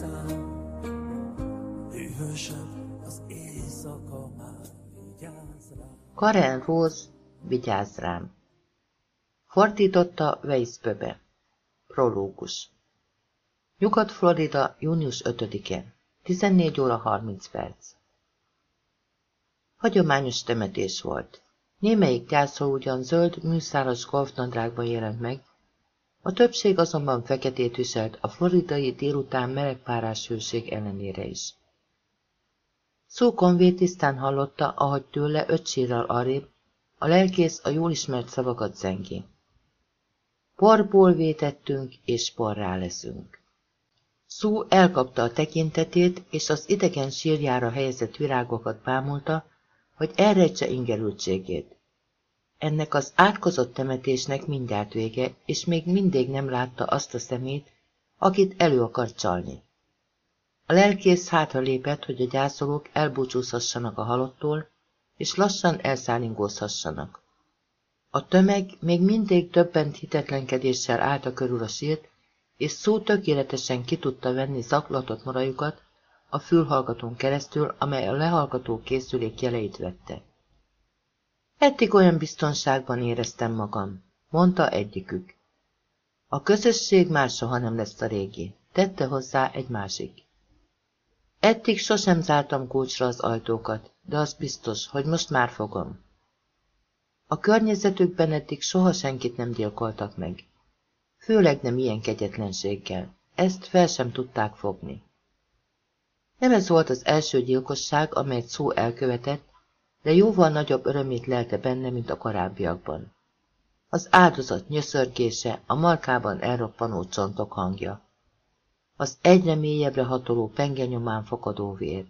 szám, hűvösebb az éjszaka már vigyáz rám. Karen Rose, vigyázz rám. Fordította Weiss. Prológus. Nyugat-Florida, június 5-e. 14 óra 30 perc. Hagyományos temetés volt. Némelyik gyászol ugyan zöld, műszálas golfnadrágban jelent meg, a többség azonban feketét viselt a floridai délután melegpárás hőség ellenére is. Szó Conway tisztán hallotta, ahogy tőle öt sírral arrébb, a lelkész a jól ismert szavakat zengi. Porból vétettünk, és porrá leszünk. Szó elkapta a tekintetét, és az idegen sírjára helyezett virágokat bámulta, hogy elrejtse ingerültségét. Ennek az átkozott temetésnek mindjárt vége, és még mindig nem látta azt a szemét, akit elő akart csalni. A lelkész hátra lépett, hogy a gyászolók elbúcsúzhassanak a halottól, és lassan elszállingózhassanak. A tömeg még mindig többent hitetlenkedéssel állta körül a sírt, és szó tökéletesen ki tudta venni zaklatott marajukat a fülhallgatón keresztül, amely a lehallgató készülék jeleit vette. Eddig olyan biztonságban éreztem magam, mondta egyikük. A közösség már soha nem lesz a régi, tette hozzá egy másik. Eddig sosem zártam kulcsra az ajtókat, de az biztos, hogy most már fogom. A környezetükben eddig soha senkit nem gyilkoltak meg. Főleg nem ilyen kegyetlenséggel. Ezt fel sem tudták fogni. Nem ez volt az első gyilkosság, amelyet szó elkövetett, de jóval nagyobb örömét lelte benne, mint a korábbiakban. Az áldozat nyöszörgése, a markában elroppanó csontok hangja. Az egyre mélyebbre hatoló pengenyomán fokadó vér.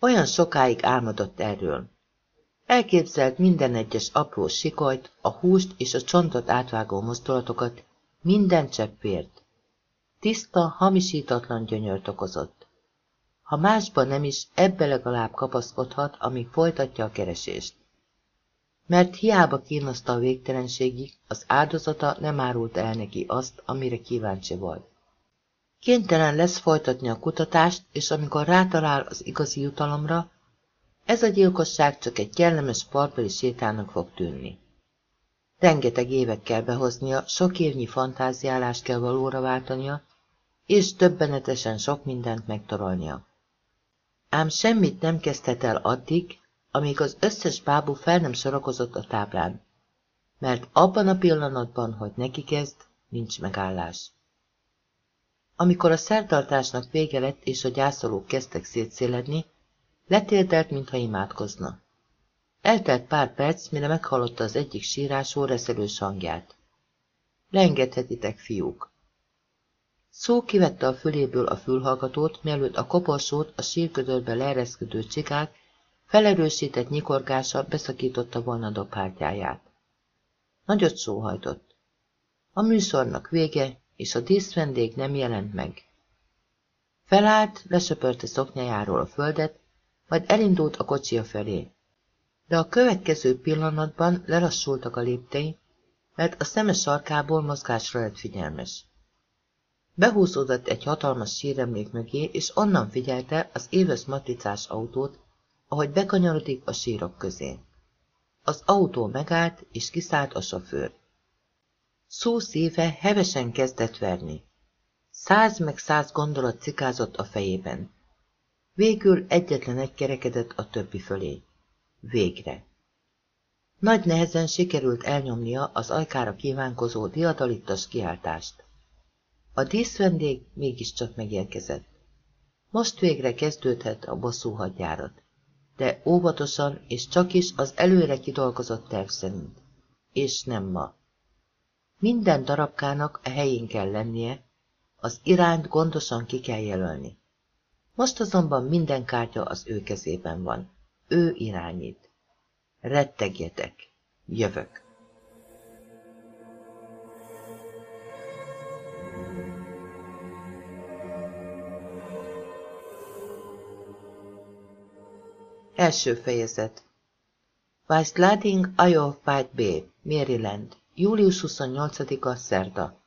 Olyan sokáig álmodott erről. Elképzelt minden egyes apró sikolyt, a húst és a csontot átvágó mozdulatokat, minden cseppért. Tiszta, hamisítatlan gyönyört okozott. Ha másban nem is, ebbe legalább kapaszkodhat, amíg folytatja a keresést. Mert hiába kínoszta a végtelenségig, az áldozata nem árult el neki azt, amire kíváncsi volt. Kénytelen lesz folytatni a kutatást, és amikor rátalál az igazi jutalomra, ez a gyilkosság csak egy kellemes partbeli sétának fog tűnni. Rengeteg évet kell behoznia, sok évnyi fantáziálást kell valóra váltania, és többenetesen sok mindent megtorolnia. Ám semmit nem kezdhet el addig, amíg az összes bábú fel nem sorakozott a táblán, mert abban a pillanatban, hogy neki kezd, nincs megállás. Amikor a szertartásnak vége lett és a gyászolók kezdtek szétszéledni, letérdelt, mintha imádkozna. Eltelt pár perc, mire meghallotta az egyik sírásó reszelős hangját. Leengedhetitek, fiúk. Szó kivette a füléből a fülhallgatót, mielőtt a koporsót a sírködörbe leereszkedő csikák felerősített nyikorgása beszakította volna dobhártyáját. Nagyot sóhajtott. A műsornak vége, és a díszvendég nem jelent meg. Felállt, lesöpörte szoknyájáról a földet, majd elindult a kocsia felé. De a következő pillanatban lelassultak a léptei, mert a szeme sarkából mozgásra lett figyelmes. Behúzódott egy hatalmas síremlék mögé, és onnan figyelte az éves matricás autót, ahogy bekanyarodik a sírok közé. Az autó megállt, és kiszállt a sofőr. Szó szíve hevesen kezdett verni. Száz meg száz gondolat cikázott a fejében. Végül egyetlen egy kerekedett a többi fölé. Végre. Nagy nehezen sikerült elnyomnia az ajkára kívánkozó diadalittas kiáltást. A díszvendég mégiscsak megérkezett. Most végre kezdődhet a bosszú hadjárat, de óvatosan és csak is az előre kidolgozott terv szerint. És nem ma. Minden darabkának a helyén kell lennie, az irányt gondosan ki kell jelölni. Most azonban minden kártya az ő kezében van. Ő irányít. Rettegjetek! Jövök! Első fejezet Weisslading, Iowa Fight Bay, Maryland, július 28-a, szerda,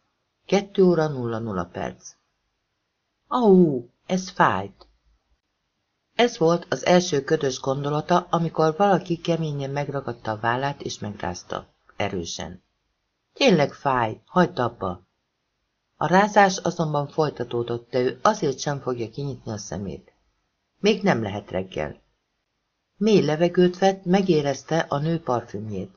2 óra 00 perc. Au, ez fájt. Ez volt az első ködös gondolata, amikor valaki keményen megragadta a vállát és megrázta. Erősen. Tényleg fáj, hagyd abba. A rázás azonban folytatódott, de ő azért sem fogja kinyitni a szemét. Még nem lehet reggel. Mély levegőt vett, megérezte a nő parfümjét.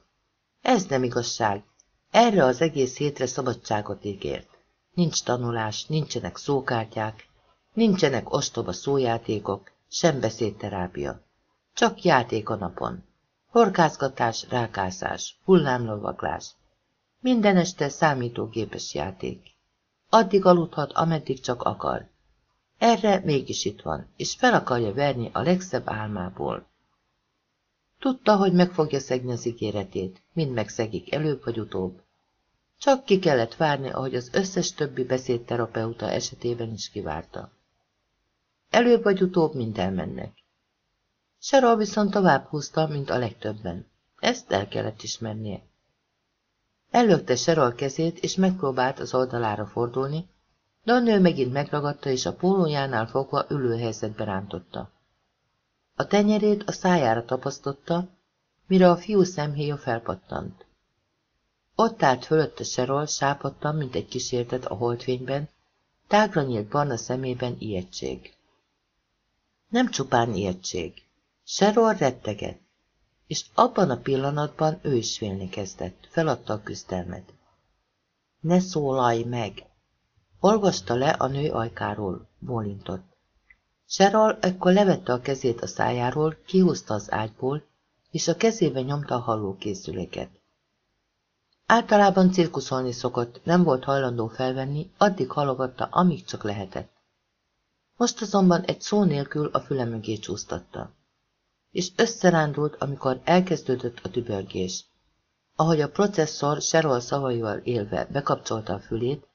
Ez nem igazság. Erre az egész hétre szabadságot ígért. Nincs tanulás, nincsenek szókártyák, nincsenek ostoba szójátékok, sem beszédterápia. Csak játék a napon. Horgászgatás, rákászás, hullámlovaglás. Minden este számítógépes játék. Addig aludhat, ameddig csak akar. Erre mégis itt van, és fel akarja verni a legszebb álmából. Tudta, hogy meg fogja szegni az ígéretét, mind megszegik előbb vagy utóbb. Csak ki kellett várni, ahogy az összes többi beszédterapeuta esetében is kivárta. Előbb vagy utóbb mind elmennek. Cheryl viszont tovább húzta, mint a legtöbben. Ezt el kellett ismernie. Ellökte Cheryl kezét, és megpróbált az oldalára fordulni, de a nő megint megragadta, és a pólójánál fogva ülőhelyzetbe rántotta. A tenyerét a szájára tapasztotta, mire a fiú szemhéja felpattant. Ott állt fölötte Serol, sápadtan, mint egy kísértet a holdfényben, tágra nyílt barna szemében ijegység. Nem csupán ijegység. Serol retteget, és abban a pillanatban ő is félni kezdett, feladta a küzdelmet. Ne szólalj meg! Olvasta le a nő ajkáról, bólintott. Serol ekkor levette a kezét a szájáról, kihúzta az ágyból, és a kezébe nyomta a hallókészüléket. Általában cirkuszolni szokott, nem volt hajlandó felvenni, addig halogatta, amíg csak lehetett. Most azonban egy szó nélkül a füle mögé csúsztatta. És összerándult, amikor elkezdődött a tübörgés. Ahogy a processzor Serol szavaival élve bekapcsolta a fülét,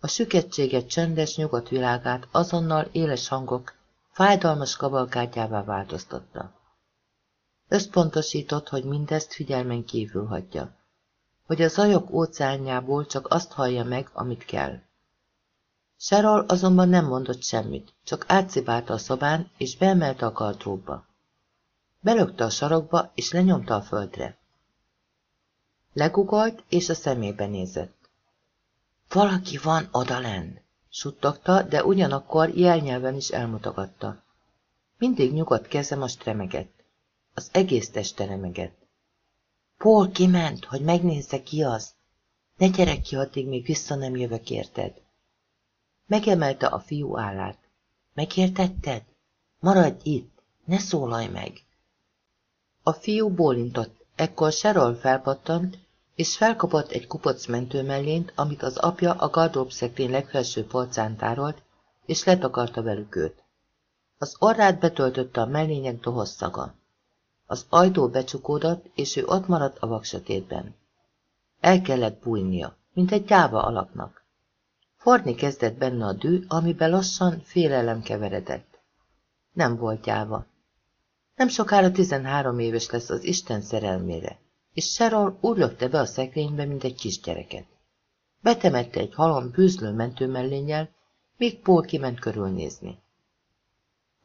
a süketséget csendes nyugodt világát azonnal éles hangok fájdalmas kavalkádjává változtatta. Összpontosított, hogy mindezt figyelmen kívül hagyja, hogy a zajok óceánjából csak azt hallja meg, amit kell. Serol azonban nem mondott semmit, csak átszibálta a szobán, és beemelte a kartróba. Belökte a sarokba, és lenyomta a földre. Legugolt, és a szemébe nézett. Valaki van odalenn! Suttogta, de ugyanakkor jelnyelven is elmutogatta. Mindig nyugodt keze most remegett. Az egész teste remegett. Paul kiment, hogy megnézze ki az. Ne gyere ki, addig még vissza nem jövök, érted? Megemelte a fiú állát. Megértetted? Maradj itt, ne szólalj meg. A fiú bólintott, ekkor Serol felpattant, és felkapott egy kupoc mentőmellényt, amit az apja a gardrób szekrény legfelső polcán tárolt, és letakarta velük őt. Az orrát betöltötte a mellények dohos szaga. Az ajtó becsukódott, és ő ott maradt a vaksötétben. El kellett bújnia, mint egy gyáva alaknak. Forni kezdett benne a dű, amiben lassan félelem keveredett. Nem volt gyáva. Nem sokára tizenhárom éves lesz az Isten szerelmére és Sharon úgy lökte be a szekrénybe, mint egy kisgyereket. Betemette egy halom bűzlő mentőmellénnyel, míg Paul kiment körülnézni.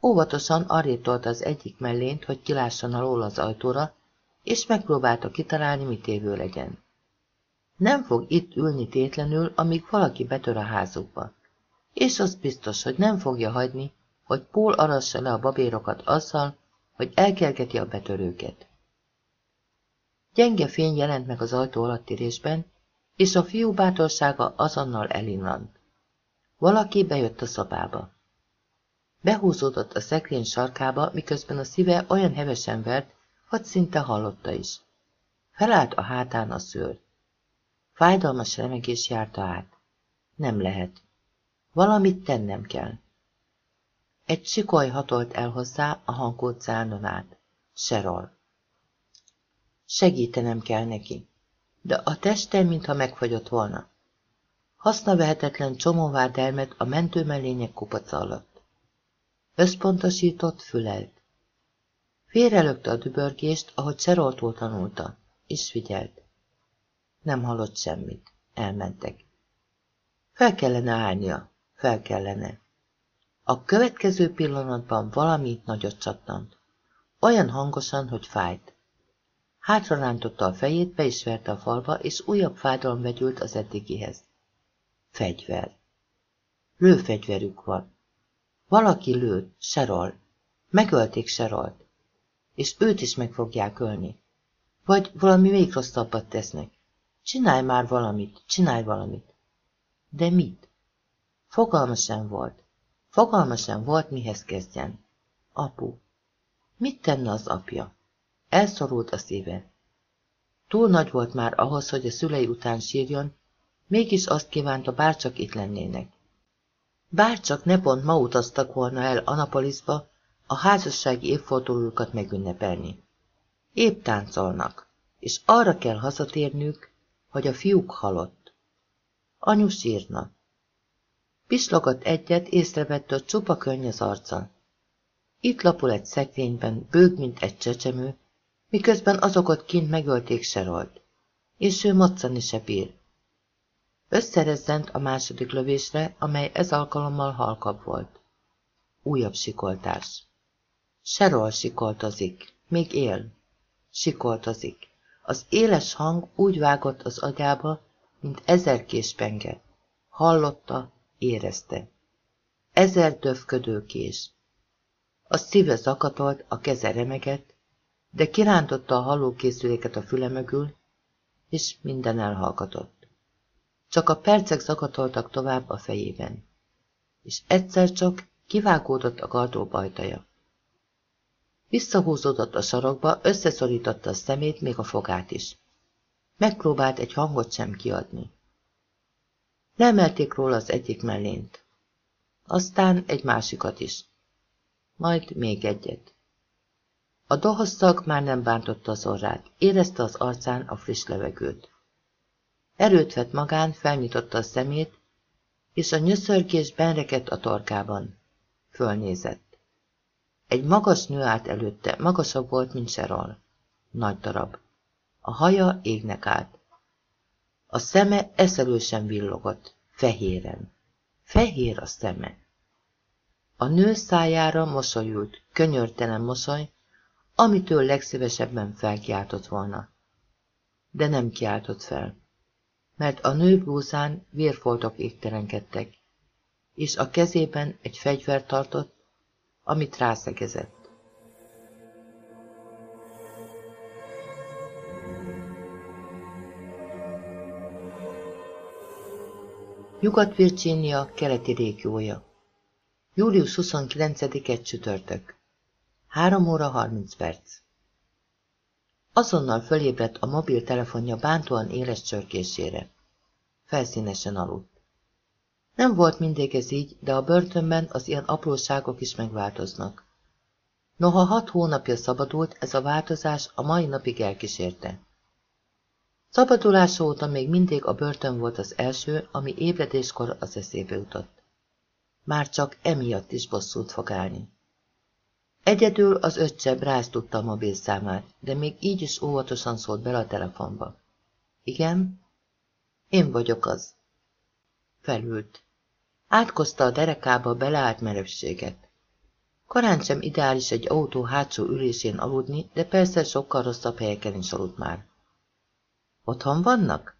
Óvatosan arrébb az egyik mellényt, hogy kilásson alól az ajtóra, és megpróbálta kitalálni, mit évő legyen. Nem fog itt ülni tétlenül, amíg valaki betör a házukba. És az biztos, hogy nem fogja hagyni, hogy Paul arassa le a babérokat azzal, hogy elkergeti a betörőket. Gyenge fény jelent meg az ajtó alatti részben, és a fiú bátorsága azonnal elinlant. Valaki bejött a szobába. Behúzódott a szekrény sarkába, miközben a szíve olyan hevesen vert, hogy szinte hallotta is. Felállt a hátán a szőr. Fájdalmas remegés járta át. Nem lehet. Valamit tennem kell. Egy sikoly hatolt el hozzá a hangóceánon át. Serol. Segítenem kell neki. De a teste, mintha megfagyott volna. Hasznavehetetlen csomóvár dermet a mentőmellények kupaca alatt. Összpontosított, fülelt. Félrelökte a dübörgést, ahogy Cseroltól tanulta, és figyelt. Nem hallott semmit. Elmentek. Fel kellene állnia. Fel kellene. A következő pillanatban valami nagyot csattant. Olyan hangosan, hogy fájt. Hátra rántotta a fejét, be a falba, és újabb fájdalom vegyült az eddigihez. Fegyver. Lőfegyverük van. Valaki lőtt, Serol. Megölték Serolt. És őt is meg fogják ölni. Vagy valami még rosszabbat tesznek. Csinálj már valamit, csinálj valamit. De mit? Fogalma sem volt. Fogalma sem volt, mihez kezdjen. Apu. Mit tenne az apja? Elszorult a szíve. Túl nagy volt már ahhoz, hogy a szülei után sírjon, mégis azt kívánta, bárcsak itt lennének. Bárcsak ne pont ma utaztak volna el Anapolisba a házassági évfordulókat megünnepelni. Épp táncolnak, és arra kell hazatérnünk, hogy a fiúk halott. Anyu sírna. Pislogott egyet, észrevette, hogy csupa könny az arca. Itt lapul egy szekrényben, bőg, mint egy csecsemő, miközben azokat kint megölték Serolt, és ő moccani se bír. Összerezzent a második lövésre, amely ez alkalommal halkabb volt. Újabb sikoltás. Serol sikoltozik, még él. Sikoltozik. Az éles hang úgy vágott az agyába, mint ezer késpenge. Hallotta, érezte. Ezer döfködő kés. A szíve zakatolt, a keze remegett, de kirántotta a hallókészüléket a füle mögül, és minden elhallgatott. Csak a percek zakatoltak tovább a fejében, és egyszer csak kivágódott a gardó ajtaja. Visszahúzódott a sarokba, összeszorította a szemét, még a fogát is. Megpróbált egy hangot sem kiadni. Lemelték róla az egyik mellént. Aztán egy másikat is. Majd még egyet. A dohosszag már nem bántotta az orrát, érezte az arcán a friss levegőt. Erőt vett magán, felnyitotta a szemét, és a nyöszörgés benrekedt a torkában. Fölnézett. Egy magas nő állt előtte, magasabb volt, mint Serol. Nagy darab. A haja égnek állt. A szeme eszelősen villogott, fehéren. Fehér a szeme. A nő szájára mosolyult, könyörtelen mosoly, amitől legszívesebben felkiáltott volna. De nem kiáltott fel, mert a nő blúzán vérfoltok égtelenkedtek, és a kezében egy fegyvert tartott, amit rászegezett. Nyugat-Virginia keleti régiója. Július 29-e csütörtök. 3 óra 30 perc. Azonnal fölébredt a mobiltelefonja bántóan éles csörkésére. Felszínesen aludt. Nem volt mindig ez így, de a börtönben az ilyen apróságok is megváltoznak. Noha hat hónapja szabadult, ez a változás a mai napig elkísérte. Szabadulása óta még mindig a börtön volt az első, ami ébredéskor az eszébe jutott. Már csak emiatt is bosszút fog állni. Egyedül az öccse Brász a mobilszámát, de még így is óvatosan szólt bele a telefonba. Igen? Én vagyok az. Felült. Átkozta a derekába beleállt merevséget. Korán sem ideális egy autó hátsó ülésén aludni, de persze sokkal rosszabb helyeken is aludt már. Otthon vannak?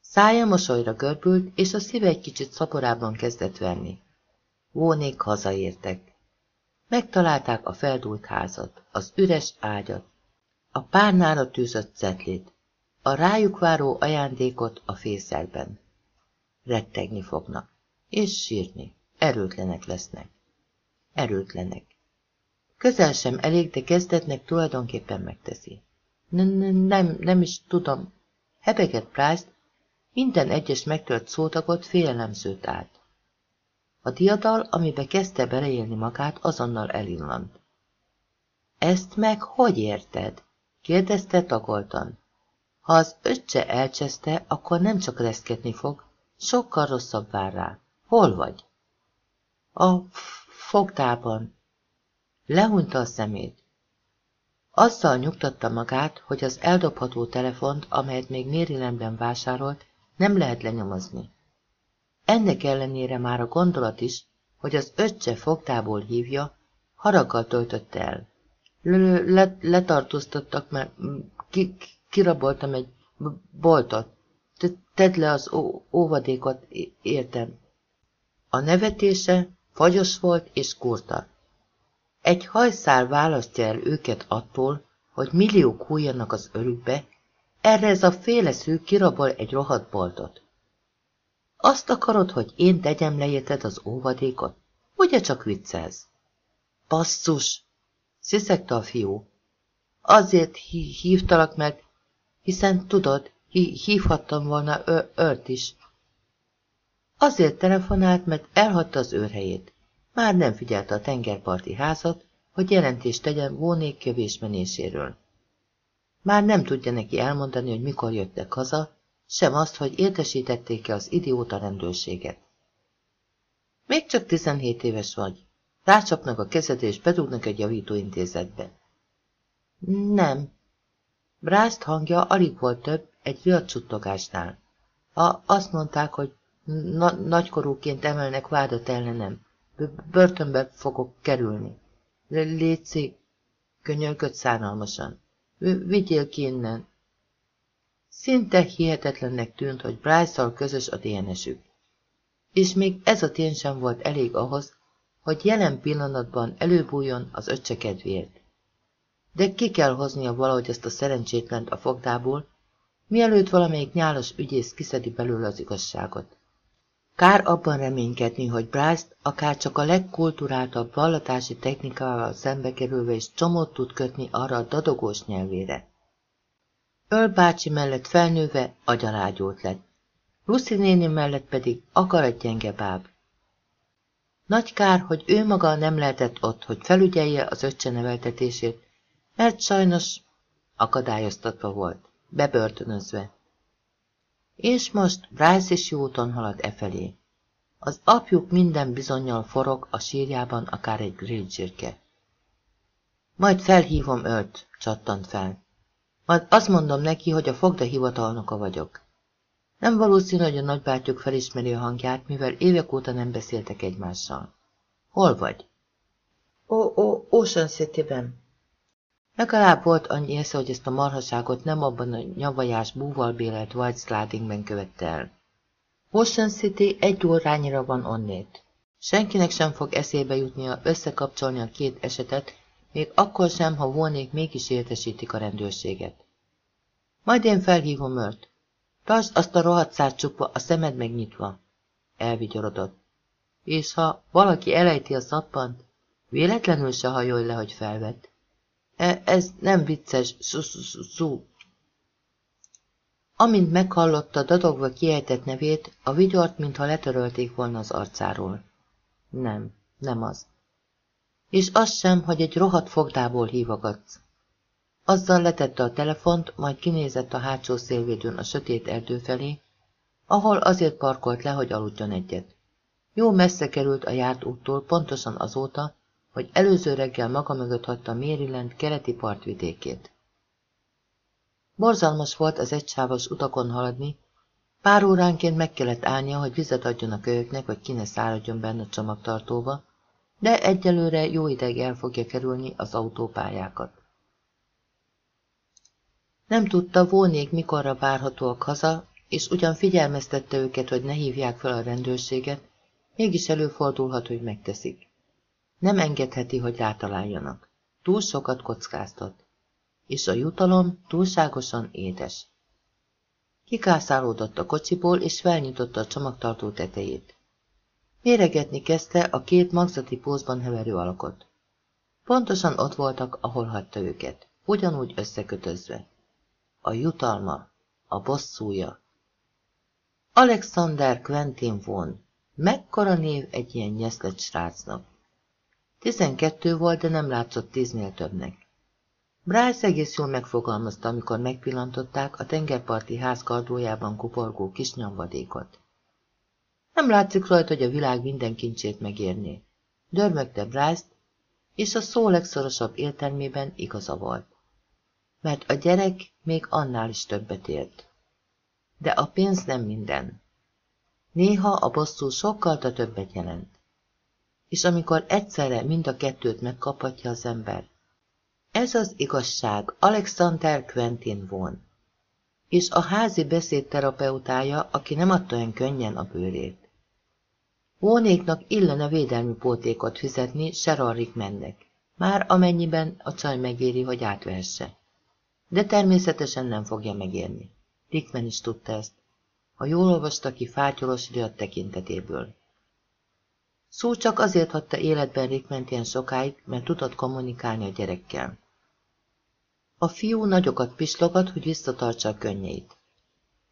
Szája mosolyra görbült, és a szíve egy kicsit szaporában kezdett venni. Vónék hazaértek. Megtalálták a feldúlt házat, az üres ágyat, a párnára tűzött cetlét, a rájuk váró ajándékot a fészelben. Rettegni fognak, és sírni, erőtlenek lesznek. Erőtlenek. Közel sem elég, de kezdetnek tulajdonképpen megteszi. Nem, nem, nem is tudom. Hebegett Price, minden egyes megtört szótagot félelemzőt át. A diadal, amibe kezdte beleélni magát, azonnal elillant. Ezt meg hogy érted? kérdezte tagoltan. Ha az öccse elcseszte, akkor nem csak reszketni fog, sokkal rosszabb vár rá. Hol vagy? A fogtában. Lehunta a szemét. Azzal nyugtatta magát, hogy az eldobható telefont, amelyet még Marylandben vásárolt, nem lehet lenyomozni. Ennek ellenére már a gondolat is, hogy az öccse fogtából hívja, haraggal töltötte el. Le letartóztattak, mert ki kiraboltam egy boltot. Tedd le az óvadékot, értem. A nevetése fagyos volt és kurta. Egy hajszál választja el őket attól, hogy milliók hújjanak az örükbe, erre ez a féle szű kirabol egy rohadt boltot. Azt akarod, hogy én tegyem le az óvadékot? Ugye csak viccelsz? Basszus! Sziszegte a fiú. Azért hívtalak, mert hiszen tudod, hívhattam volna őrt is. Azért telefonált, mert elhagyta az őrhelyét. Már nem figyelte a tengerparti házat, hogy jelentést tegyen Vónék kövésmenéséről. Már nem tudja neki elmondani, hogy mikor jöttek haza, sem azt, hogy értesítették-e az idióta rendőrséget. Még csak 17 éves vagy. Rácsapnak a kezed és bedugnak egy javítóintézetbe. Nem. Brászt hangja alig volt több egy riadt csuttogásnál. Ha azt mondták, hogy na nagykorúként emelnek vádat ellenem, börtönbe fogok kerülni. Léci, könyörgött szánalmasan. Vigyél ki innen. Szinte hihetetlennek tűnt, hogy bryce közös a DNS-ük. És még ez a tény sem volt elég ahhoz, hogy jelen pillanatban előbújjon az öccse kedvéért. De ki kell hoznia valahogy ezt a szerencsétlent a fogdából, mielőtt valamelyik nyálas ügyész kiszedi belőle az igazságot. Kár abban reménykedni, hogy bryce akár csak a legkulturáltabb vallatási technikával szembe kerülve is csomót tud kötni arra a dadogós nyelvére. Öl bácsi mellett felnőve agyalágyult lett. Lucy néni mellett pedig akarat gyenge báb. Nagy kár, hogy ő maga nem lehetett ott, hogy felügyelje az öccse neveltetését, mert sajnos akadályoztatva volt, bebörtönözve. És most Bryce is jó úton halad e felé. Az apjuk minden bizonyal forog a sírjában akár egy grillcsirke. Majd felhívom őt, csattant fel. Majd azt mondom neki, hogy a fogda hivatalnoka vagyok. Nem valószínű, hogy a nagybátyjuk felismeri a hangját, mivel évek óta nem beszéltek egymással. Hol vagy? Ó, ó, Ocean City-ben. Legalább volt annyi esze, hogy ezt a marhaságot nem abban a nyavajás búval bélelt White Slidingben követte el. Ocean City egy órányira van onnét. Senkinek sem fog eszébe jutnia összekapcsolni a két esetet, még akkor sem, ha volnék mégis értesítik a rendőrséget. Majd én felhívom őt. Tartsd azt a rohadt szárt csukva, a szemed megnyitva. Elvigyorodott. És ha valaki elejti a szappant, véletlenül se hajolj le, hogy felvett. E, ez nem vicces, szú. Amint meghallotta dadogva kiejtett nevét, a vigyort, mintha letörölték volna az arcáról. Nem, nem az. És az sem, hogy egy rohadt fogdából hívogatsz. Azzal letette a telefont, majd kinézett a hátsó szélvédőn a sötét erdő felé, ahol azért parkolt le, hogy aludjon egyet. Jó messze került a járt úttól, pontosan azóta, hogy előző reggel maga mögött hagyta Maryland keleti partvidékét. Borzalmas volt az egysávos utakon haladni, pár óránként meg kellett állnia, hogy vizet adjon a kölyöknek, vagy ki ne száradjon benne a csomagtartóba, de egyelőre jó ideig el fogja kerülni az autópályákat. Nem tudta, volnék mikorra várhatóak haza, és ugyan figyelmeztette őket, hogy ne hívják fel a rendőrséget, mégis előfordulhat, hogy megteszik. Nem engedheti, hogy rátaláljanak. Túl sokat kockáztat. És a jutalom túlságosan édes. Kikászálódott a kocsiból, és felnyitotta a csomagtartó tetejét. Méregetni kezdte a két magzati pózban heverő alakot. Pontosan ott voltak, ahol hagyta őket, ugyanúgy összekötözve. A jutalma, a bosszúja. Alexander Quentin von, mekkora név egy ilyen nyeszlet srácnak. Tizenkettő volt, de nem látszott tíznél többnek. Bryce egész jól megfogalmazta, amikor megpillantották a tengerparti ház kardójában kuporgó kis nyomvadékot. Nem látszik rajta, hogy a világ minden kincsét megérné. Dörmögte bryce és a szó legszorosabb értelmében igaza volt. Mert a gyerek még annál is többet ért. De a pénz nem minden. Néha a bosszú sokkal többet jelent. és amikor egyszerre mind a kettőt megkaphatja az ember. Ez az igazság, Alexander Quentin von, és a házi beszédterapeutája, aki nem adta olyan könnyen a bőrét. Vónéknak illene védelmi pótékot fizetni Sherarrik mennek, már amennyiben a csaj megéri, hogy átvehesse. De természetesen nem fogja megérni. Rickman is tudta ezt. A jól olvasta ki fátyolos riadt tekintetéből. Szó csak azért hagyta életben Rickment ilyen sokáig, mert tudott kommunikálni a gyerekkel. A fiú nagyokat pislogat, hogy visszatartsa a könnyeit.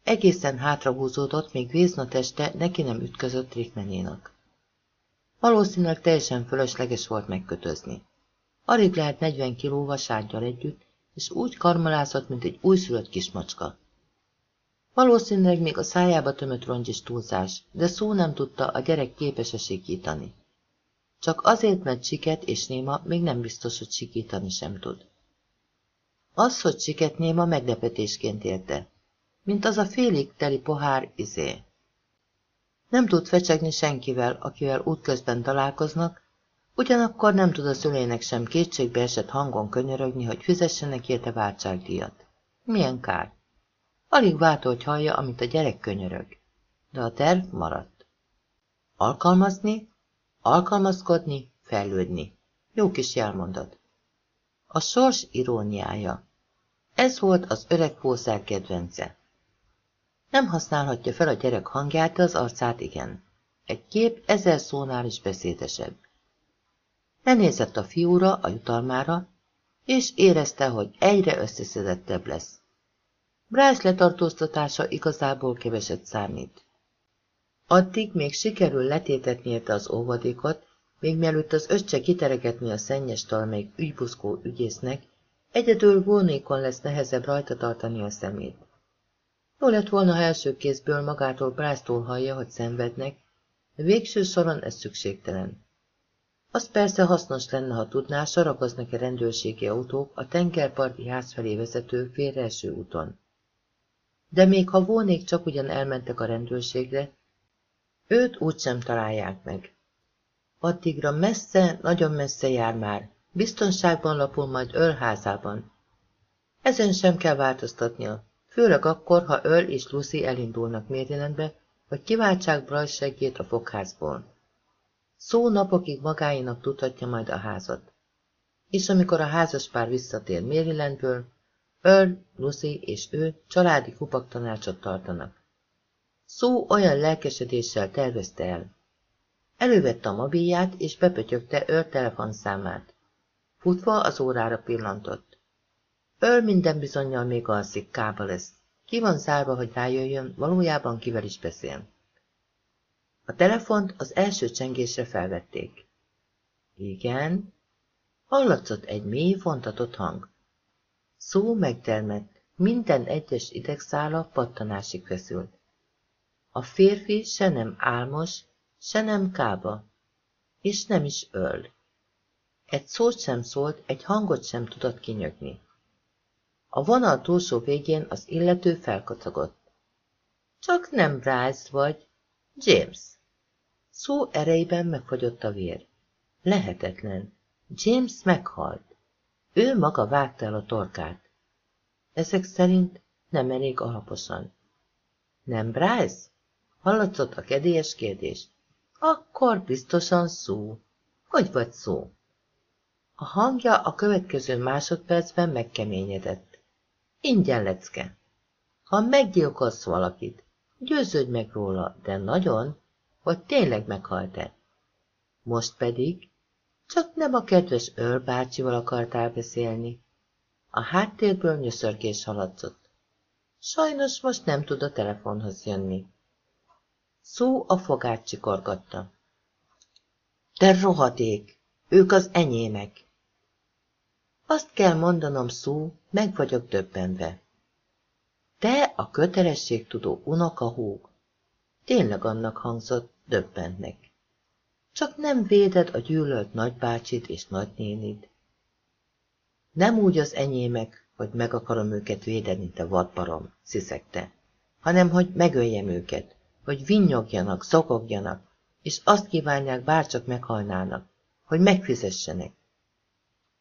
Egészen hátrahúzódott, még Vézna teste neki nem ütközött Rickmanénak. Valószínűleg teljesen fölösleges volt megkötözni. Alig lehet 40 kiló vasárgyal együtt, és úgy karmalázott, mint egy újszülött kismacska. Valószínűleg még a szájába tömött rongy is túlzás, de szó nem tudta, a gyerek képes-e. Csak azért, mert siket és néma még nem biztos, hogy sikítani sem tud. Az, hogy siket néma meglepetésként érte, mint az a félig teli pohár izé. Nem tud fecsegni senkivel, akivel útközben találkoznak, ugyanakkor nem tud a szülének sem kétségbe esett hangon könyörögni, hogy fizessenek érte váltságdíjat. Milyen kár! Alig hogy hallja, amit a gyerek könyörög. De a terv maradt. Alkalmazni, alkalmazkodni, fejlődni. Jó kis jelmondat. A sors iróniája. Ez volt az öreg pószár kedvence. Nem használhatja fel a gyerek hangját, de az arcát igen. Egy kép ezer szónál is beszédesebb. Lenézett a fiúra, a jutalmára, és érezte, hogy egyre összeszedettebb lesz. Bryce letartóztatása igazából keveset számít. Addig még sikerül letétetni érte az óvadékot, még mielőtt az öccse kiteregetni a szennyes talmék ügybuszkó ügyésznek, egyedül volnékon lesz nehezebb rajta tartani a szemét. Jó lett volna, ha első kézből magától Bryce-tól hallja, hogy szenvednek, de végső soron ez szükségtelen. Az persze hasznos lenne, ha tudná, sorakoznak-e rendőrségi autók a tengerparti ház felé vezető félreeső úton. De még ha volnék csak ugyan elmentek a rendőrségre, őt úgysem találják meg. Addigra messze, nagyon messze jár már, biztonságban lapul majd ölházában. Ezen sem kell változtatnia, főleg akkor, ha Öl és Lucy elindulnak Marylandbe, vagy kiváltsák Bryce segét a fogházból. Szó napokig magáinak tudhatja majd a házat. És amikor a házaspár visszatér Marylandből, Earl, Lucy és ő családi kupak tanácsot tartanak. Szó olyan lelkesedéssel tervezte el. Elővette a mobilját, és bepötyögte Earl telefonszámát. Futva az órára pillantott. Earl minden bizonyal még alszik, kába lesz. Ki van zárva, hogy rájöjjön, valójában kivel is beszél. A telefont az első csengésre felvették. Igen. Hallatszott egy mély, vontatott hang. Szó megtermett, minden egyes idegszála pattanásig feszült. A férfi se nem álmos, se nem kába, és nem is öl. Egy szót sem szólt, egy hangot sem tudott kinyögni. A vonal túlsó végén az illető felkacagott. Csak nem Bryce vagy, James. Szó erejében megfagyott a vér. Lehetetlen. James meghalt. Ő maga vágta el a torkát. Ezek szerint nem elég alaposan. Nem, Bryce? Hallatszott a kedélyes kérdés. Akkor biztosan szó. Hogy vagy szó? A hangja a következő másodpercben megkeményedett. Ingyen lecke. Ha meggyilkolsz valakit, győződj meg róla, de nagyon, hogy tényleg meghalt-e. Most pedig csak nem a kedves őr bácsival akartál beszélni. A háttérből nyöszörgés haladzott. Sajnos most nem tud a telefonhoz jönni. Szó a fogát csikorgatta. Te rohadék! Ők az enyémek! Azt kell mondanom, szó, meg vagyok döbbenve. Te a kötelességtudó unokahúg. Tényleg annak hangzott, döbbentnek. Csak nem véded a gyűlölt nagybácsit és nagynénit. Nem úgy az enyémek, hogy meg akarom őket védeni, te vadbarom, sziszegte, hanem hogy megöljem őket, hogy vinnyogjanak, szokogjanak, és azt kívánják, bárcsak meghalnának, hogy megfizessenek.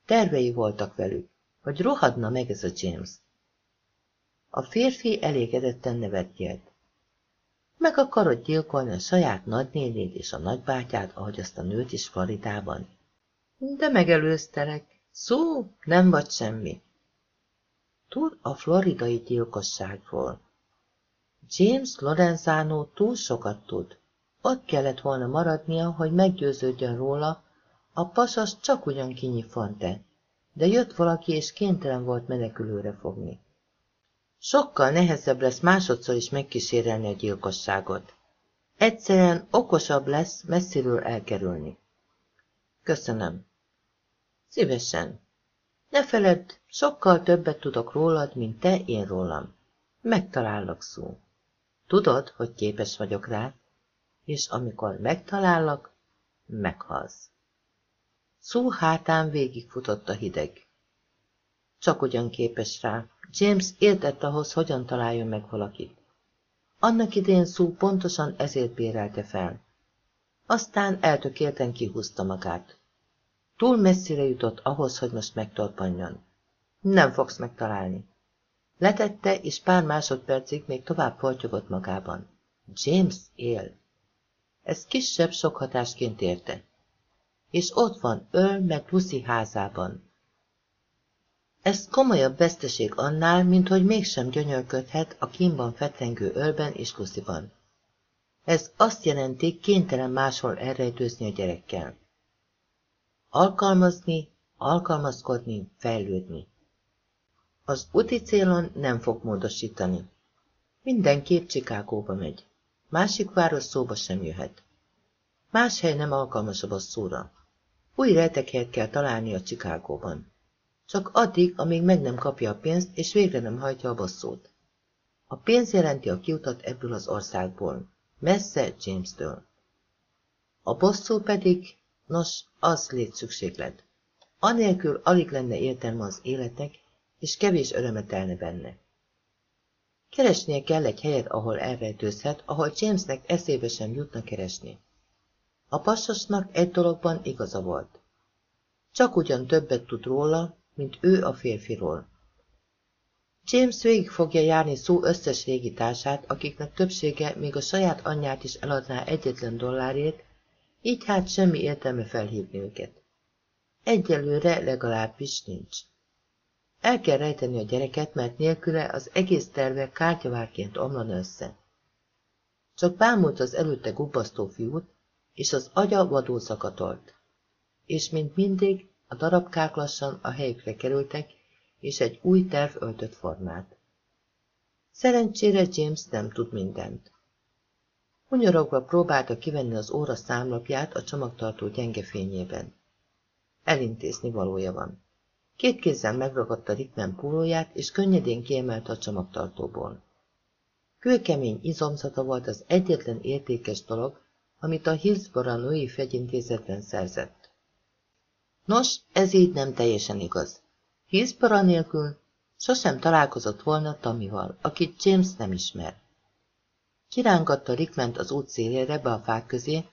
Tervei voltak velük, hogy rohadna meg ez a James. A férfi elégedetten nevetjelt. Meg akarod gyilkolni a saját nagynénét és a nagybátyát, ahogy azt a nőt is Floridában. De megelőztelek. Szó, nem vagy semmi. Tud a floridai gyilkosságról. James Lorenzano túl sokat tud. Ott kellett volna maradnia, hogy meggyőződjön róla, a pasas csak ugyan kinyifante, de jött valaki, és kénytelen volt menekülőre fogni. Sokkal nehezebb lesz másodszor is megkísérelni a gyilkosságot. Egyszerűen okosabb lesz messziről elkerülni. Köszönöm. Szívesen. Ne feledd, sokkal többet tudok rólad, mint te én rólam. Megtalállak szó. Tudod, hogy képes vagyok rá, és amikor megtalállak, meghalsz. Szó hátán végigfutott a hideg. Csak ugyan képes rá. James értett ahhoz, hogyan találjon meg valakit. Annak idén Szó pontosan ezért bérelte fel. Aztán eltökélten kihúzta magát. Túl messzire jutott ahhoz, hogy most megtorpanjon. Nem fogsz megtalálni. Letette, és pár másodpercig még tovább fortyogott magában. James él. Ez kisebb sok hatásként érte. És ott van Earl meg Lucy házában. Ez komolyabb veszteség annál, mint hogy mégsem gyönyörködhet a kínban fetrengő Earlben és Lucyban. Ez azt jelenti, kénytelen máshol elrejtőzni a gyerekkel. Alkalmazni, alkalmazkodni, fejlődni. Az úti célon nem fog módosítani. Mindenképp Csikágóba megy. Másik város szóba sem jöhet. Más hely nem alkalmas a basszúra. Új rejtekhelyet kell találni a Csikágóban. Csak addig, amíg meg nem kapja a pénzt, és végre nem hajtja a basszót. A pénz jelenti a kiutat ebből az országból, messze James-től. A bosszú pedig, nos, az létszükséglet. Anélkül alig lenne értelme az életnek, és kevés örömet elne benne. Keresnie kell egy helyet, ahol elrejtőzhet, ahol Jamesnek eszébe sem jutna keresni. A passosnak egy dologban igaza volt. Csak ugyan többet tud róla, mint ő a férfiról. James végig fogja járni szó összes régi társát, akiknek többsége még a saját anyját is eladná egyetlen dollárért, így hát semmi értelme felhívni őket. Egyelőre legalábbis nincs. El kell rejteni a gyereket, mert nélküle az egész terve kártyavárként omlan össze. Csak bámult az előtte gubbasztó fiút, és az agya vadul szakatolt. És mint mindig, a darabkák lassan a helyükre kerültek, és egy új terv öltött formát. Szerencsére James nem tud mindent. Hunyorogva próbálta kivenni az óra számlapját a csomagtartó gyenge fényében. Elintézni valója van. Két kézzel megragadta Rickman pólóját, és könnyedén kiemelte a csomagtartóból. Kőkemény izomzata volt az egyetlen értékes dolog, amit a Hillsborough női fegyintézetben szerzett. Nos, ez így nem teljesen igaz. Hillsborough nélkül sosem találkozott volna Tamival, akit James nem ismer. Kirángatta Rickment az út szélére be a fák közé,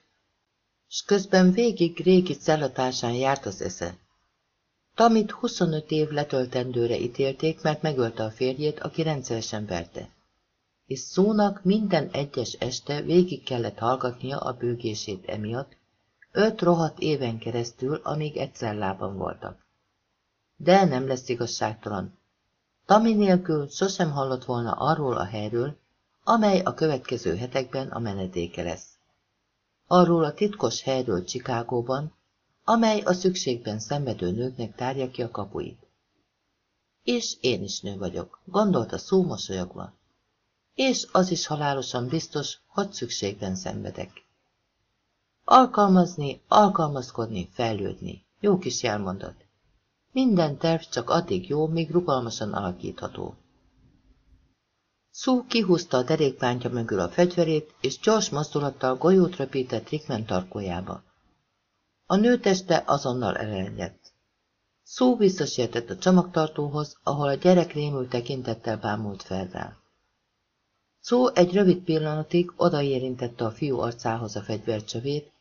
s közben végig régi cellatársán járt az esze. Tamit 25 év letöltendőre ítélték, mert megölte a férjét, aki rendszeresen verte. És szónak minden egyes este végig kellett hallgatnia a bőgését emiatt, öt rohadt éven keresztül, amíg egy cellában voltak. De nem lesz igazságtalan. Tami nélkül sosem hallott volna arról a helyről, amely a következő hetekben a menedéke lesz. Arról a titkos helyről Csikágóban, amely a szükségben szenvedő nőknek tárja ki a kapuit. És én is nő vagyok, gondolta szó mosolyogva. És az is halálosan biztos, hogy szükségben szenvedek. Alkalmazni, alkalmazkodni, fejlődni. Jó kis jelmondat. Minden terv csak addig jó, míg rugalmasan alakítható. Szú kihúzta a derékpántja mögül a fegyverét, és gyors mozdulattal golyót röpített Rickman tarkójába. A nő teste azonnal elengyedt. Szó visszasietett a csomagtartóhoz, ahol a gyerek rémült tekintettel bámult fel rá. Szó egy rövid pillanatig odaérintette a fiú arcához a fegyvercsövét,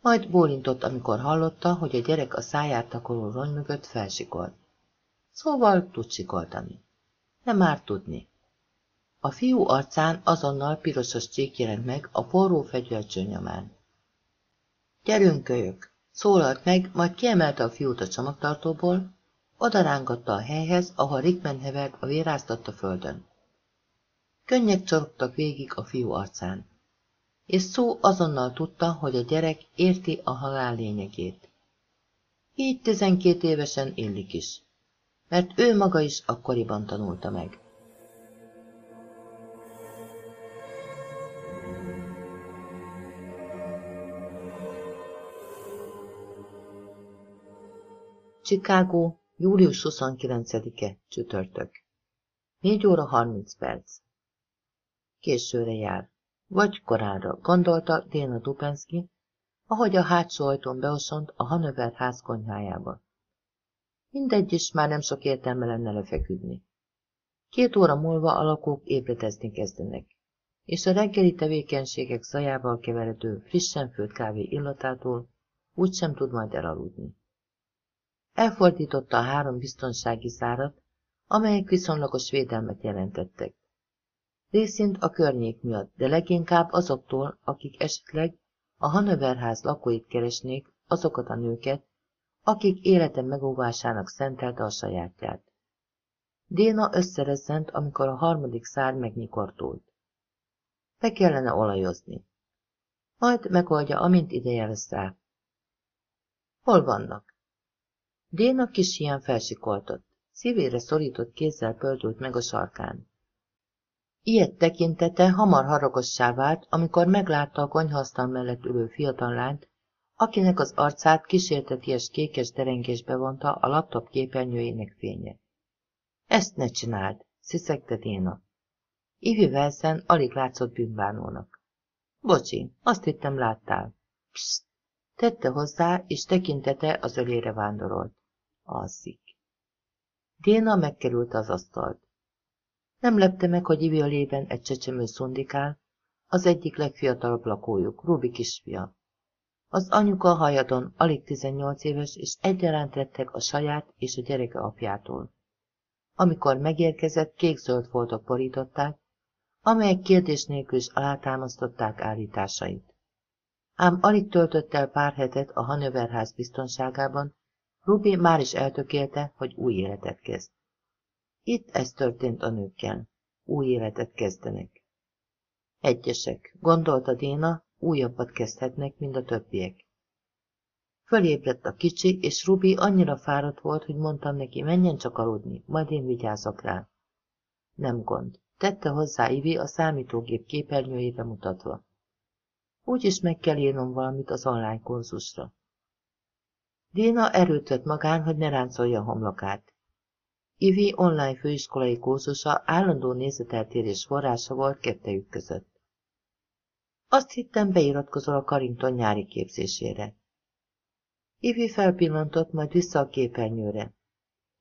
majd bólintott, amikor hallotta, hogy a gyerek a száját takaró rony mögött felsikolt. Szóval tud sikoltani. Nem már tudni. A fiú arcán azonnal pirosas csík jelent meg a forró fegyvercső nyomán. Gyerünk, kölyök! Szólalt meg, majd kiemelte a fiút a csomagtartóból, odarángatta a helyhez, ahol Rickman hevert a véráztatta földön. Könnyek csorogtak végig a fiú arcán, és szó azonnal tudta, hogy a gyerek érti a halál lényegét. Így tizenkét évesen illik is, mert ő maga is akkoriban tanulta meg. Chicago, július 29-e, csütörtök. 4 óra 30 perc. Későre jár. Vagy koránra, gondolta Déna Dupenski, ahogy a hátsó ajtón beosont a Hanover ház konyhájába. Mindegy is, már nem sok értelme lenne lefeküdni. Két óra múlva a lakók ébredezni kezdenek, és a reggeli tevékenységek zajával keveredő, frissen főtt kávé illatától úgysem tud majd elaludni. Elfordította a három biztonsági zárat, amelyek viszonylagos védelmet jelentettek. Részint a környék miatt, de leginkább azoktól, akik esetleg a Hanoverház lakóit keresnék, azokat a nőket, akik élete megóvásának szentelte a sajátját. Déna összerezzent, amikor a harmadik szár megnyikortult. Be kellene olajozni. Majd megoldja, amint ideje lesz rá. Hol vannak? Déna kis ilyen felsikoltott, szívére szorított kézzel pöldült meg a sarkán. Ilyet tekintete hamar haragossá vált, amikor meglátta a konyhasztal mellett ülő fiatal lányt, akinek az arcát kísérteties kékes derengésbe vonta a laptop képernyőjének fénye. Ezt ne csináld, sziszegte Déna. Ivi Velsen alig látszott bűnbánónak. Bocsi, azt hittem láttál. Psst, tette hozzá, és tekintete az ölére vándorolt alszik. Déna megkerült az asztalt. Nem lepte meg, hogy lében egy csecsemő szundikál, az egyik legfiatalabb lakójuk, Rubi kisfia. Az anyuka hajadon alig 18 éves, és egyaránt retteg a saját és a gyereke apjától. Amikor megérkezett, kék-zöld foltok borították, amelyek kérdés nélkül is alátámasztották állításait. Ám alig töltött el pár hetet a Hanöverház biztonságában, Ruby már is eltökélte, hogy új életet kezd. Itt ez történt a nőkkel. Új életet kezdenek. Egyesek, gondolta Déna, újabbat kezdhetnek, mint a többiek. Fölébredt a kicsi, és Ruby annyira fáradt volt, hogy mondtam neki, menjen csak aludni, majd én vigyázok rá. Nem gond, tette hozzá Ivi a számítógép képernyőjére mutatva. Úgyis meg kell írnom valamit az online konzusra. Déna erőt vett magán, hogy ne ráncolja a homlokát. Ivi online főiskolai kurzusa állandó nézeteltérés forrása volt kettejük között. Azt hittem, beiratkozol a Karinton nyári képzésére. Ivi felpillantott, majd vissza a képernyőre.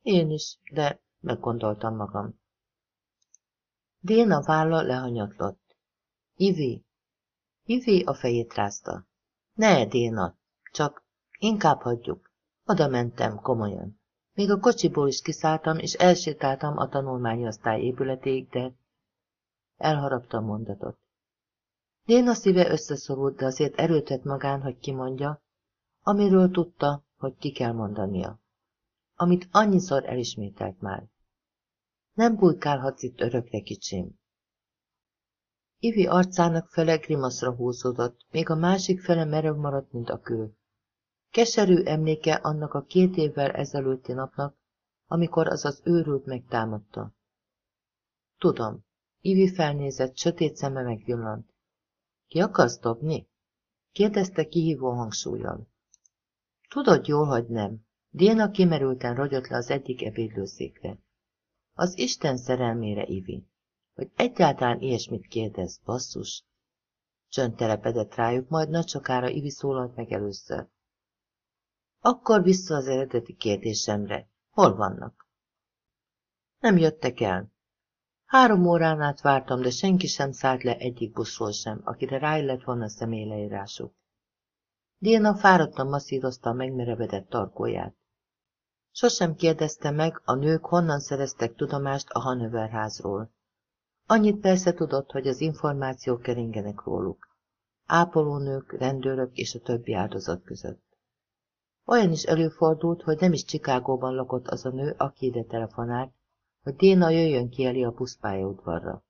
Én is, de meggondoltam magam. Déna válla lehanyatlott. Ivi. Ivi a fejét rázta. Ne, Déna, csak Inkább hagyjuk. Oda mentem, komolyan. Még a kocsiból is kiszálltam, és elsétáltam a tanulmányosztály épületéig, de elharapta mondatot. Léna szíve összeszorult, de azért erőt vett magán, hogy kimondja, amiről tudta, hogy ki kell mondania. Amit annyiszor elismételt már. Nem bujkálhatsz itt örökre, kicsim. Ivi arcának fele grimaszra húzódott, még a másik fele merev maradt, mint a kő. Keserű emléke annak a két évvel ezelőtti napnak, amikor az az őrült megtámadta. Tudom, Ivi felnézett, sötét szeme meggyullant. Ki akarsz dobni? kérdezte kihívó hangsúlyjal. Tudod jól, hogy nem. Déna kimerülten rogyott le az egyik ebédlőszékre. Az Isten szerelmére, Ivi, hogy egyáltalán ilyesmit kérdez, basszus. Csönd telepedett rájuk, majd nagy sokára Ivi szólalt meg először. Akkor vissza az eredeti kérdésemre. Hol vannak? Nem jöttek el. Három órán át vártam, de senki sem szállt le egyik buszról sem, akire ráillett volna a személyleírásuk. Déna fáradtan masszírozta a megmerevedett tarkóját. Sosem kérdezte meg, a nők honnan szereztek tudomást a Hanover házról. Annyit persze tudott, hogy az információk keringenek róluk. Ápolónők, rendőrök és a többi áldozat között. Olyan is előfordult, hogy nem is Csikágóban lakott az a nő, aki ide telefonált, hogy Déna jöjjön ki elé a buszpályaudvarra.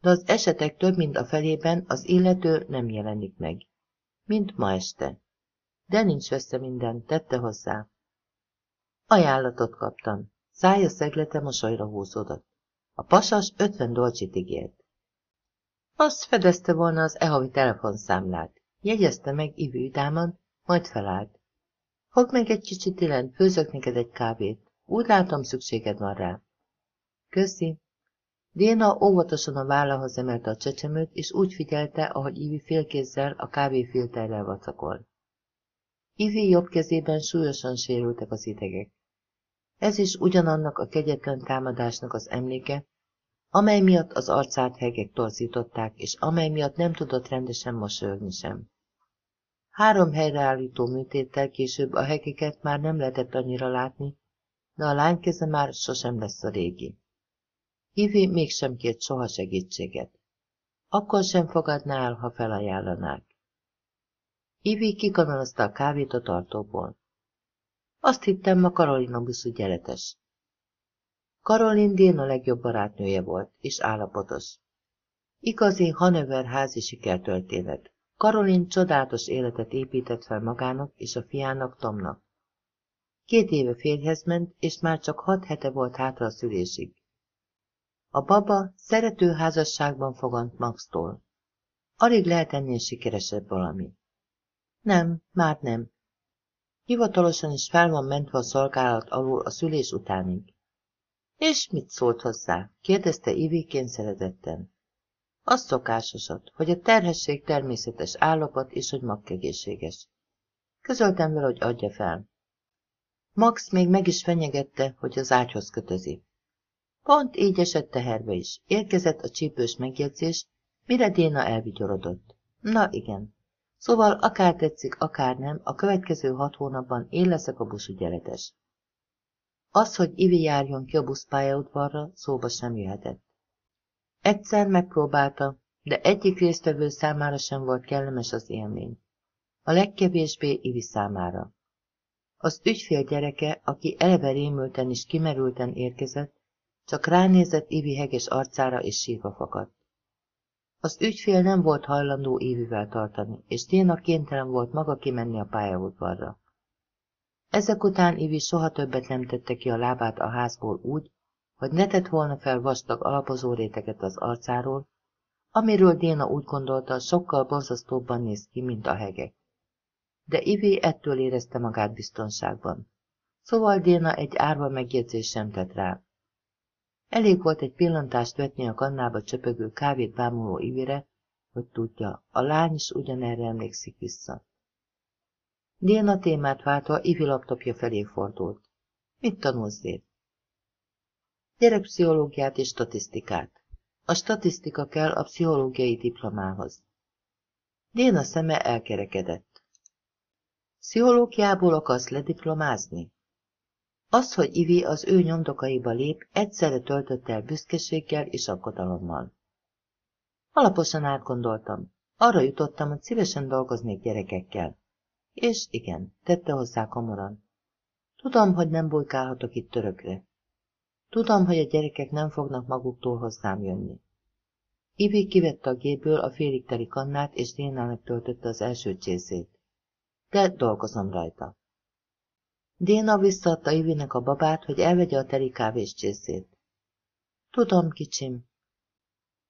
De az esetek több mint a felében az illető nem jelenik meg. Mint ma este. De nincs össze minden, tette hozzá. Ajánlatot kaptam. Szája szeglete mosolyra húzódott. A pasas ötven dolcsit ígért. Azt fedezte volna az e telefonszámlát. Jegyezte meg Ivű dáman, majd felállt. Fogd meg egy kicsit Ilen, főzök neked egy kávét. Úgy látom, szükséged van rá. Köszi. Déna óvatosan a vállához emelte a csecsemőt, és úgy figyelte, ahogy Ivi félkézzel a kávéfilterrel vacakol. Ivi jobb kezében súlyosan sérültek az idegek. Ez is ugyanannak a kegyetlen támadásnak az emléke, amely miatt az arcát hegek torzították, és amely miatt nem tudott rendesen mosolyogni sem. Három helyreállító műtéttel később a hegeket már nem lehetett annyira látni, de a lány keze már sosem lesz a régi. Ivi mégsem kért soha segítséget. Akkor sem fogadná el, ha felajánlanák. Ivi kikanalazta a kávét a tartóból. Azt hittem, ma Karolina buszú gyeletes. Karolin Dén a legjobb barátnője volt, és állapotos. Igazi Hanover házi sikertörténet. Karolin csodálatos életet épített fel magának és a fiának Tomnak. Két éve férjhez ment, és már csak hat hete volt hátra a szülésig. A baba szerető házasságban fogant Max-tól. Alig lehet ennél sikeresebb valami. Nem, már nem. Hivatalosan is fel van mentve a szolgálat alul a szülés utánig. És mit szólt hozzá? kérdezte Ivi kényszeredetten. Az szokásosat, hogy a terhesség természetes állapot és hogy magkegészséges. Közöltem vele, hogy adja fel. Max még meg is fenyegette, hogy az ágyhoz kötözi. Pont így esett teherbe is. Érkezett a csípős megjegyzés, mire Déna elvigyorodott. Na igen. Szóval akár tetszik, akár nem, a következő hat hónapban én leszek a buszügyeletes. Az, hogy Ivi járjon ki a buszpályaudvarra, szóba sem jöhetett. Egyszer megpróbálta, de egyik résztvevő számára sem volt kellemes az élmény. A legkevésbé Ivi számára. Az ügyfél gyereke, aki eleve rémülten és kimerülten érkezett, csak ránézett Ivi heges arcára és sírva fakadt. Az ügyfél nem volt hajlandó Évivel tartani, és Téna kénytelen volt maga kimenni a pályaudvarra. Ezek után Ivi soha többet nem tette ki a lábát a házból úgy, hogy ne tett volna fel vastag alapozó réteget az arcáról, amiről Déna úgy gondolta, sokkal borzasztóbban néz ki, mint a hegek. De Ivi ettől érezte magát biztonságban. Szóval Déna egy árva megjegyzés sem tett rá. Elég volt egy pillantást vetni a kannába csöpögő kávét bámuló Ivire, hogy tudja, a lány is ugyanerre emlékszik vissza. Déna témát váltva Ivi laptopja felé fordult. Mit tanulsz, Dév? Gyerekpszichológiát és statisztikát. A statisztika kell a pszichológiai diplomához. Déna szeme elkerekedett. Pszichológiából akarsz lediplomázni? Az, hogy Ivi az ő nyomdokaiba lép, egyszerre töltött el büszkeséggel és aggodalommal. Alaposan átgondoltam. Arra jutottam, hogy szívesen dolgoznék gyerekekkel. És igen, tette hozzá komoran. Tudom, hogy nem bujkálhatok itt törökre. Tudom, hogy a gyerekek nem fognak maguktól hozzám jönni. Ivi kivette a gépből a félig teli kannát, és Dénának töltötte az első csészét. De dolgozom rajta. Déna visszaadta Ivinek a babát, hogy elvegye a teli kávés csészét. Tudom, kicsim.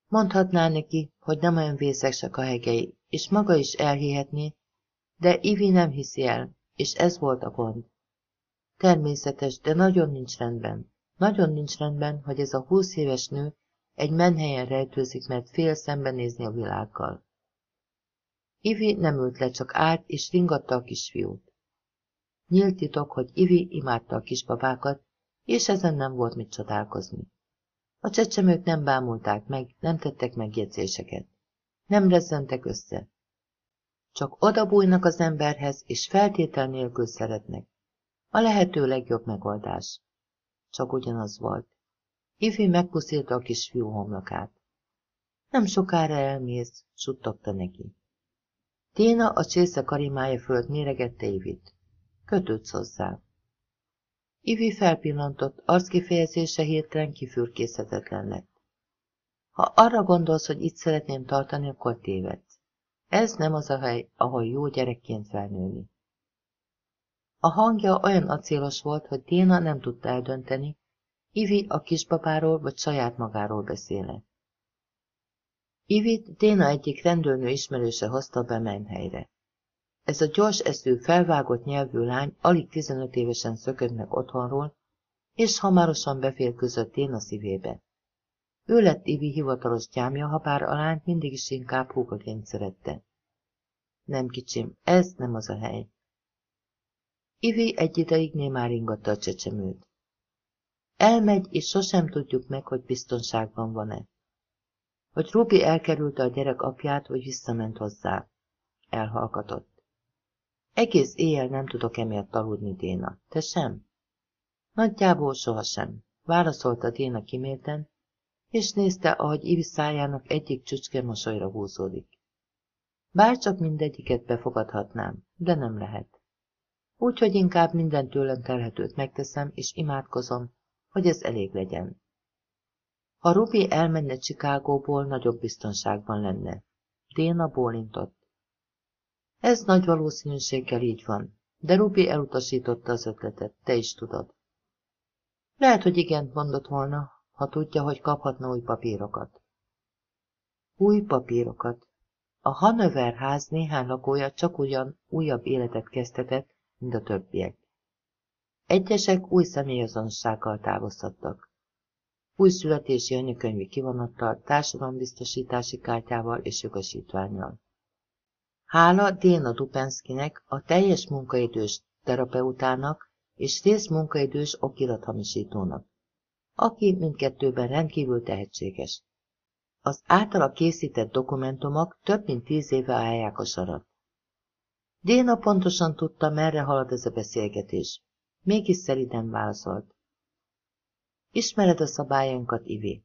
Mondhatná neki, hogy nem olyan vészesek a hegei, és maga is elhihetné, de Ivi nem hiszi el, és ez volt a gond. Természetes, de nagyon nincs rendben. Nagyon nincs rendben, hogy ez a húsz éves nő egy menhelyen rejtőzik, mert fél szembenézni a világgal. Ivi nem ült le, csak állt és ringatta a kisfiút. Nyílt titok, hogy Ivi imádta a kisbabákat, és ezen nem volt mit csodálkozni. A csecsemők nem bámulták meg, nem tettek megjegyzéseket. Nem rezzentek össze. Csak odabújnak az emberhez, és feltétel nélkül szeretnek. A lehető legjobb megoldás. Csak ugyanaz volt. Ifi megpuszítta a kisfiú homlokát. Nem sokára elmész, suttogta neki. Téna a csésze karimája fölött méregette Ivit. Kötődsz hozzá. Ivi felpillantott, arckifejezése hirtelen kifürkészhetetlen lett. Ha arra gondolsz, hogy itt szeretném tartani, akkor tévedsz. Ez nem az a hely, ahol jó gyerekként felnőni. A hangja olyan acélos volt, hogy Téna nem tudta eldönteni, Ivi a kisbabáról vagy saját magáról beszéle. Ivit Téna egyik rendőrnő ismerőse hozta be menhelyre. Ez a gyors eszű, felvágott nyelvű lány alig 15 évesen szökött meg otthonról, és hamarosan beférközött Téna szívébe. Ő lett Ivi hivatalos gyámja, ha bár a lányt mindig is inkább húgaként szerette. Nem kicsim, ez nem az a hely. Ivi egy ideig némár ingatta a csecsemőt. Elmegy, és sosem tudjuk meg, hogy biztonságban van-e. Hogy Rubi elkerülte a gyerek apját, vagy visszament hozzá. Elhallgatott. Egész éjjel nem tudok emiatt aludni, Déna. Te sem? Nagyjából sohasem, válaszolta Déna kimélten, és nézte, ahogy Ivi szájának egyik csücske mosolyra húzódik. Bárcsak mindegyiket befogadhatnám, de nem lehet. Úgyhogy inkább minden tőlem telhetőt megteszem, és imádkozom, hogy ez elég legyen. Ha Ruby elmenne Csikágóból, nagyobb biztonságban lenne. Déna bólintott. Ez nagy valószínűséggel így van, de Ruby elutasította az ötletet, te is tudod. Lehet, hogy igent mondott volna, ha tudja, hogy kaphatna új papírokat. Új papírokat. A Hanover ház néhány lakója csak ugyan újabb életet kezdhetett, mint a többiek. Egyesek új személyazonossággal távoztattak. Új születési anyakönyvi kivonattal, társadalombiztosítási kártyával és jogosítványjal. Hála Déna Dupenszkinek, a teljes munkaidős terapeutának és rész munkaidős okirathamisítónak, aki mindkettőben rendkívül tehetséges. Az általa készített dokumentumok több mint tíz éve állják a sarat. Déna pontosan tudta, merre halad ez a beszélgetés. Mégis szeriden válaszolt. Ismered a szabályainkat, Ivi.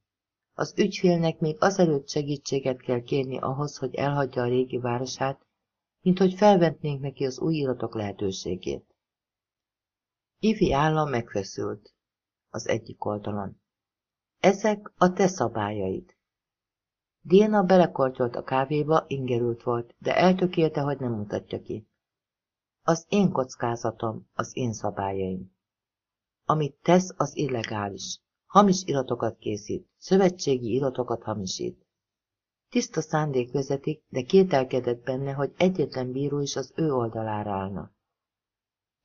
Az ügyfélnek még azelőtt segítséget kell kérni ahhoz, hogy elhagyja a régi városát, mint hogy felventnénk neki az új iratok lehetőségét. Ivi állam megfeszült az egyik oldalon. Ezek a te szabályaid. Diana belekortyolt a kávéba, ingerült volt, de eltökélte, hogy nem mutatja ki. Az én kockázatom, az én szabályaim. Amit tesz, az illegális. Hamis iratokat készít, szövetségi iratokat hamisít. Tiszta szándék vezetik, de kételkedett benne, hogy egyetlen bíró is az ő oldalára állna.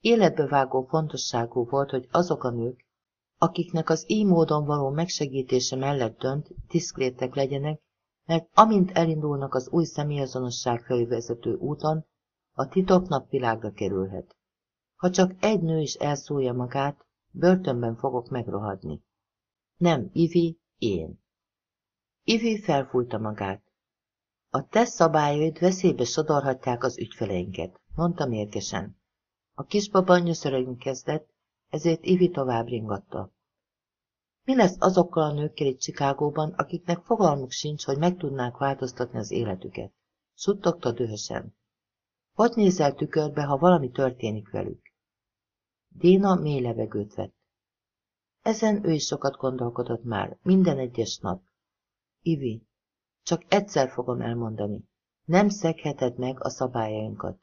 Életbevágó fontosságú volt, hogy azok a nők, akiknek az így módon való megsegítése mellett dönt, diszkrétek legyenek, mert amint elindulnak az új személyazonosság felé úton, a titok napvilágra kerülhet. Ha csak egy nő is elszólja magát, börtönben fogok megrohadni. Nem, Ivi, én. Ivi felfújta magát. A te szabályaid veszélybe sodorhatják az ügyfeleinket, mondta mérgesen. A kisbaba nyöszörögni kezdett, ezért Ivi tovább ringatta. Mi lesz azokkal a nőkkel itt Csikágóban, akiknek fogalmuk sincs, hogy meg tudnák változtatni az életüket? Suttogta dühösen. Hogy nézel tükörbe, ha valami történik velük? Déna mély levegőt vett. Ezen ő is sokat gondolkodott már, minden egyes nap. Ivi, csak egyszer fogom elmondani. Nem szegheted meg a szabályainkat.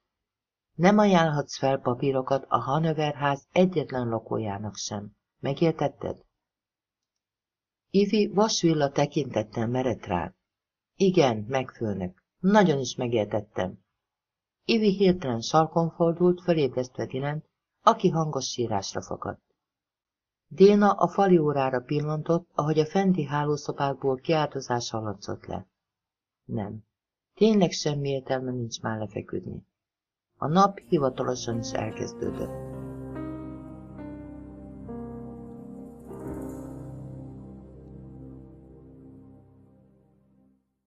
Nem ajánlhatsz fel papírokat a Hanover ház egyetlen lakójának sem. Megértetted? Ivi vasvilla tekintettel merett rá. Igen, megfőnök. Nagyon is megértettem. Ivi hirtelen sarkon fordult, fölébresztve Dinent, aki hangos sírásra fakadt. Déna a fali órára pillantott, ahogy a fenti hálószobákból kiáltozás hallatszott le. Nem. Tényleg semmi értelme nincs már lefeküdni. A nap hivatalosan is elkezdődött.